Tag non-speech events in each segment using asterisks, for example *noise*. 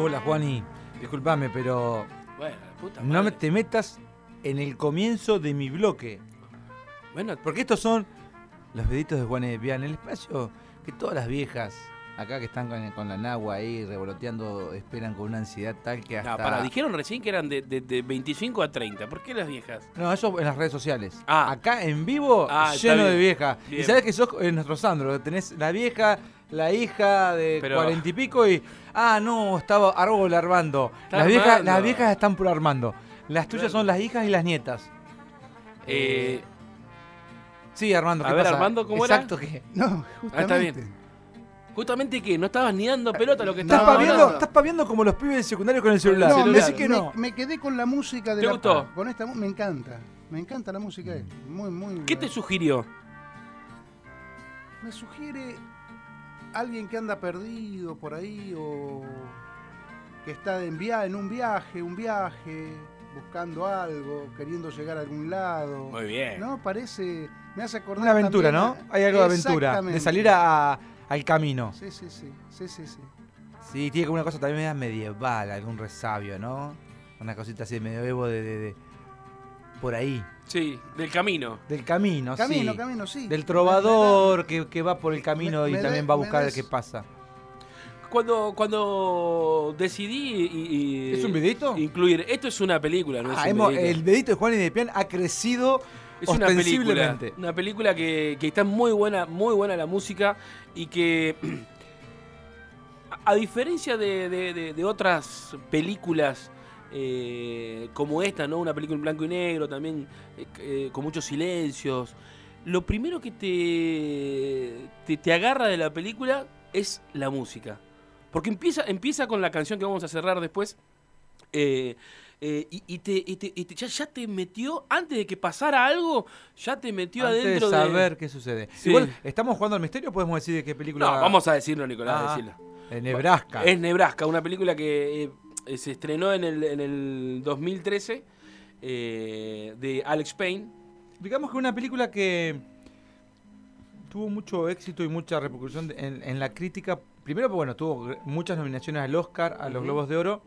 Hola, Juani. Disculpame, pero Bueno, puta no me madre. te metas en el comienzo de mi bloque. Bueno, Porque estos son los deditos de Juan Espian, el espacio que todas las viejas acá que están con, con la nagua ahí revoloteando esperan con una ansiedad tal que hasta... no, para, dijeron recién que eran de, de- de 25 a 30. ¿Por qué las viejas? No, eso en las redes sociales. Ah. Acá en vivo, Ah, lleno de bien. viejas. Y sabes que sos eh, nuestro Sandro, tenés la vieja, la hija de Pero- cuarenta y pico y. Ah, no, estaba árbol armando. Las viejas, las viejas están por armando. Las tuyas Claro. son las hijas y las nietas. Eh, Sí, Armando, ¿qué a ver, pasa? Armando, ¿cómo era? Exacto, que. No, Ah, justamente. está bien. Justamente que no estabas ni dando pelota lo que Estás estabas paviando, estás paviando como los pibes de secundario con el celular. No, celular. me, Decí que me- no. me quedé con la música de ¿Te la gustó? Con esta me encanta. Me encanta la música de él. Muy, muy. ¿Qué te sugirió? Me sugiere alguien que anda perdido por ahí o que está en, via en un viaje, un viaje, buscando algo, queriendo llegar a algún lado. Muy bien. No, parece. Me hace acordar. Una aventura, ¿no? Hay algo de aventura. De salir a- al camino. Sí, sí, sí. Sí, sí, sí. Sí, tiene como una cosa también media medieval, algún resabio, ¿no? Una cosita así de medievo de, de- de- por ahí. Sí, del camino. Del camino, Camino, sí. camino, sí. Del Me- trovador que, que va por el camino Me- y me también va a buscar des- qué pasa. Cuando, cuando decidí y, y- ¿Es un videito? incluir, esto es una película, no es Ah, un hemos- videito. el dedito de Juan y de Pian ha crecido Es una película, una película que, que está muy buena, muy buena la música y que *clears throat* a, diferencia de, de- de- de otras películas eh, como esta, ¿no? Una película en blanco y negro también eh, eh, con muchos silencios. Lo primero que te, te, te agarra de la película es la música. Porque empieza, empieza con la canción que vamos a cerrar después. eh, eh, y, y te, y te- y te- ya, ya te metió, antes de que pasara algo, ya te metió Antes de adentro saber qué sucede. Sí. Igual, ¿estamos jugando al misterio o podemos decir de qué película? No, vamos a decirlo, Nicolás, Ah, decirlo. De Nebraska. Es Nebraska, una película que eh, se estrenó en el, en el 2013 eh, de Alex Payne. Digamos que una película que tuvo mucho éxito y mucha repercusión en, en la crítica. Primero, bueno, tuvo muchas nominaciones al Oscar, a los. Globos de Oro.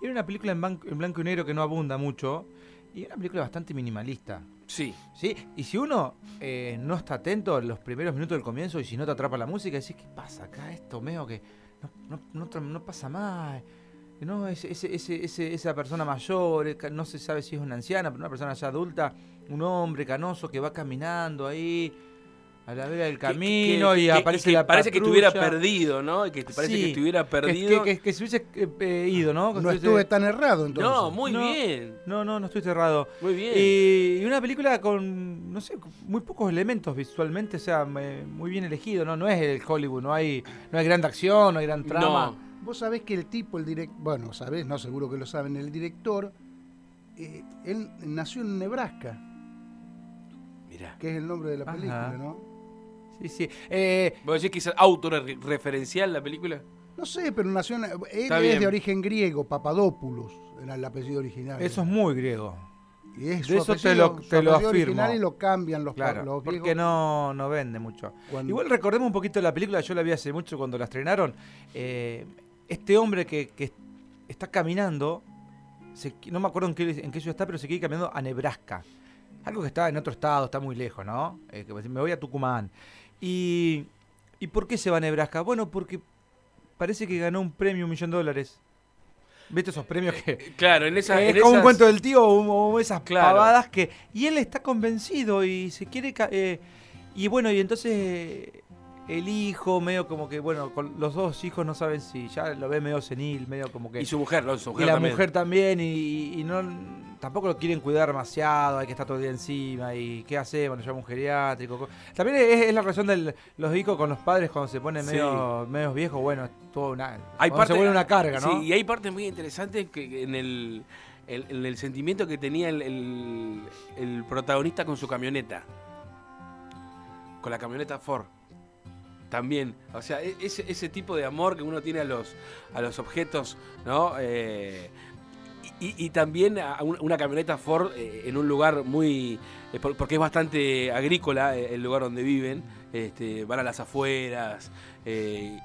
Era una película en, en blanco y negro que no abunda mucho. Y era una película bastante minimalista. Sí. ¿sí? Y si uno eh, no está atento en los primeros minutos del comienzo y si no te atrapa la música, decís, ¿qué pasa acá? Esto medio que no, no, no no pasa más. No, ese, ese, ese, ese- esa persona mayor, eh, no se sabe si es una anciana, pero una persona ya adulta, un hombre canoso que va caminando ahí a la vera del Que- camino que- y que- aparece que la Parece que estuviera perdido, ¿no? Y que parece Sí, que estuviera Que- perdido. Que, que- que se hubiese eh, eh, ido, ¿no? Que No estuve tan errado entonces. no, muy No. bien. No, no, no estoy cerrado. Muy bien. Y, y una película con, no sé, muy pocos elementos visualmente, o sea, me- muy bien elegido, ¿no? No es el Hollywood, no hay, no hay gran acción, no hay gran trama. No. Vos sabés que el tipo, el director, bueno, sabés, no, seguro que lo saben, el director, eh, él nació en Nebraska, Mirá. que es el nombre de la Ajá. película, ¿no? Sí, sí. Eh, ¿Vos decís que es autorreferencial la película? No sé, pero nació en, él Está es bien. de origen griego, Papadopoulos, era el apellido original. eso es muy griego. Y es de su eso te apellido- lo- su te lo afirmo. y lo cambian los, Claro, los porque griegos no, no vende mucho. cuando- Igual recordemos un poquito la película, yo la vi hace mucho cuando la estrenaron. Eh, este hombre que, que está caminando, se- no me acuerdo en qué, en qué ciudad está, pero se quiere ir caminando a Nebraska. Algo que está en otro estado, está muy lejos, ¿no? Eh, que me voy a Tucumán. Y, ¿Y por qué se va a Nebraska? Bueno, porque parece que ganó un premio, un millón de dólares. ¿Viste esos premios que... Claro, en esa. es en como un esas- cuento del tío o, o esas Claro. pavadas que... Y él está convencido y se quiere... eh, y bueno, y entonces eh, el hijo medio como que, bueno, con los dos hijos no saben si ya lo ve medio senil, medio como que... Y su mujer, ¿no? Su y la también. mujer también, y, y no tampoco lo quieren cuidar demasiado, hay que estar todo el día encima, y qué hacemos, nos llama un geriátrico. co- También es, es la relación de los hijos con los padres cuando se ponen Sí. medio, viejos, bueno, es todo una, Hay parte, se vuelve una carga, ¿no? Sí, y hay partes muy interesantes que en el, el- el sentimiento que tenía el- el protagonista con su camioneta. Con la camioneta Ford. También. O sea, e- ese, ese tipo de amor que uno tiene a los, a los objetos, ¿no? Eh, y, también a un- una camioneta Ford eh, en un lugar muy. eh, por- porque es bastante agrícola el lugar donde viven. este, van a las afueras. y,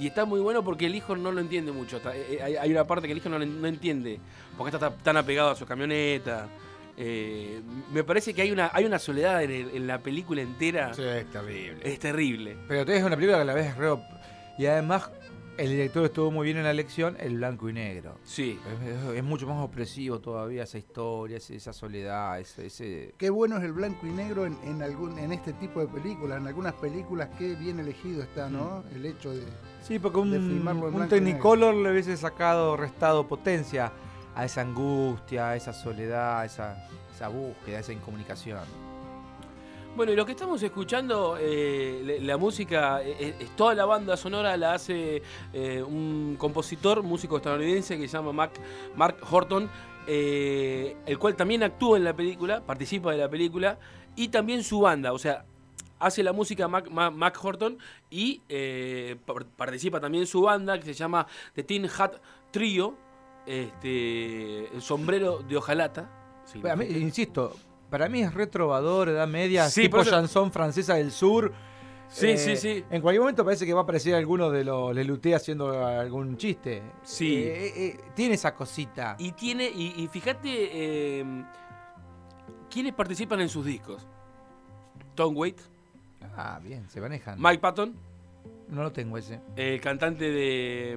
y- está muy bueno porque el hijo no lo entiende mucho. Hay una parte que el hijo no, no entiende. Porque está tan apegado a su camioneta. Eh, me parece que hay una, hay una soledad en, el- en la película entera. Sí, es terrible. Es terrible. Pero es una película que a la vez es re... Y además el director estuvo muy bien en la elección, el blanco y negro. Sí. Es, es- es mucho más opresivo todavía esa historia, esa soledad, ese... ese- Qué bueno es el blanco y negro en, en algún, en este tipo de películas. En algunas películas, qué bien elegido está, ¿no? El hecho de. Sí, porque un, un Technicolor le hubiese sacado, restado potencia a esa angustia, a esa soledad, a esa, búsqueda, a esa incomunicación. Bueno, y lo que estamos escuchando, eh, la, música, eh, eh, es toda la banda sonora la hace un compositor, músico estadounidense que se llama Mac- Mark Horton, el cual también actúa en la película, participa de la película, y también su banda, o sea, hace la música Mac, Ma- Mac Horton y par- participa también su banda que se llama The Tin Hat Trio, este, el sombrero de hojalata. Pero a mí, insisto, para mí es retrovador, edad media, Sí, tipo chanson francesa del sur. Sí, Eh, sí, sí. En cualquier momento parece que va a aparecer alguno de los Leluté haciendo algún chiste. Sí. Eh, eh, tiene esa cosita. Y tiene, y, y fíjate eh, quiénes participan en sus discos. Tom Waite, Ah, bien, se manejan. Mike Patton, No lo tengo ese. el cantante de.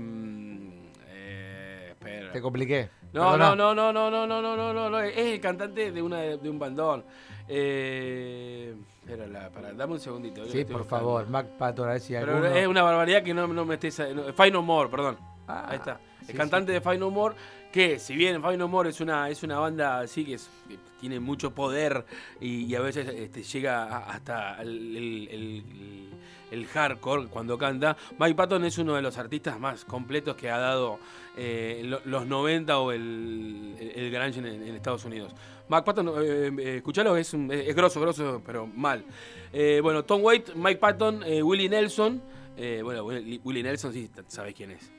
Espera. Te compliqué. No, Perdona. no, no, no, no, no, no, no, no, no, es el cantante de una de un bandón. Eh, espera, la- para, dame un segundito. Sí, por buscando. favor, Mac Patton, a ver si Pero alguno... es una barbaridad que no, no me estés. No, Fine No More, perdón. Ah, Ahí está. El sí, cantante de Fine No More, que si bien Fine No More es una, es una banda así que, es- que tiene mucho poder y, y a veces este, llega hasta el, el- el- el hardcore cuando canta, Mike Patton es uno de los artistas más completos que ha dado eh, lo- los 90 o el, el, el grunge en, en Estados Unidos. Mike Patton, eh, eh, escuchalo, es, un- es grosso, grosso, pero mal. Eh, bueno, Tom Waite, Mike Patton, eh, Willie Nelson. eh, bueno, Willie Nelson sí sabes quién es.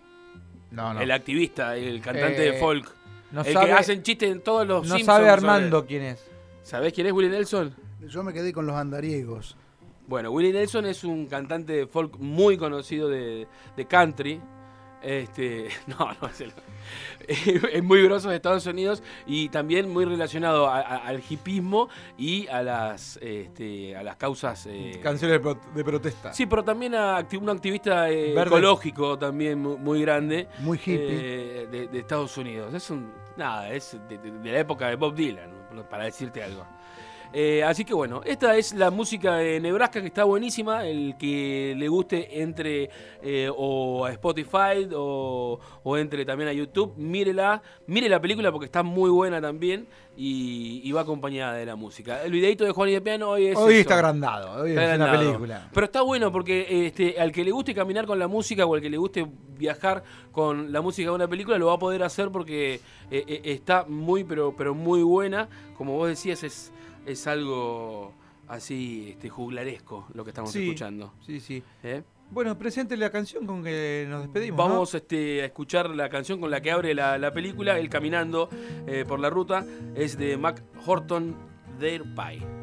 No, no. El activista, el cantante Eh, de folk. no el sabe, que hacen chistes en todos los no Simpsons sabe sobre- Armando quién es. ¿Sabés quién es Willie Nelson? Yo me quedé con los andariegos. Bueno, Willie Nelson es un cantante de folk muy conocido de, de country. Este, *laughs* no, no es el, *laughs* es muy grosso de Estados Unidos y también muy relacionado a- a- al hipismo y a las, este, a las causas. eh, Canciones de, pro- de protesta. Sí, pero también a un activista eh, ecológico también muy, muy grande. Muy hippie. eh, de, de Estados Unidos. Es un. Nada, es de, de- la época de Bob Dylan, para decirte algo. Eh, así que bueno, esta es la música de Nebraska que está buenísima. El que le guste entre eh, o a Spotify o, o entre también a YouTube, mírela, mire la película porque está muy buena también y, y va acompañada de la música. El videito de Juan y de Piano hoy es. Hoy eso. está agrandado, hoy Está es una película. Pero está bueno porque este, al que le guste caminar con la música o al que le guste viajar con la música de una película lo va a poder hacer porque eh, está muy, pero, pero muy buena. Como vos decías, es, es algo así este, juglaresco lo que estamos Sí. escuchando. Sí, sí. ¿eh? Bueno, presente la canción con que nos despedimos. ¿no? Vamos este, a escuchar la canción con la que abre la, la película, El Caminando eh, por la Ruta, es de Mac Horton, Their Pie.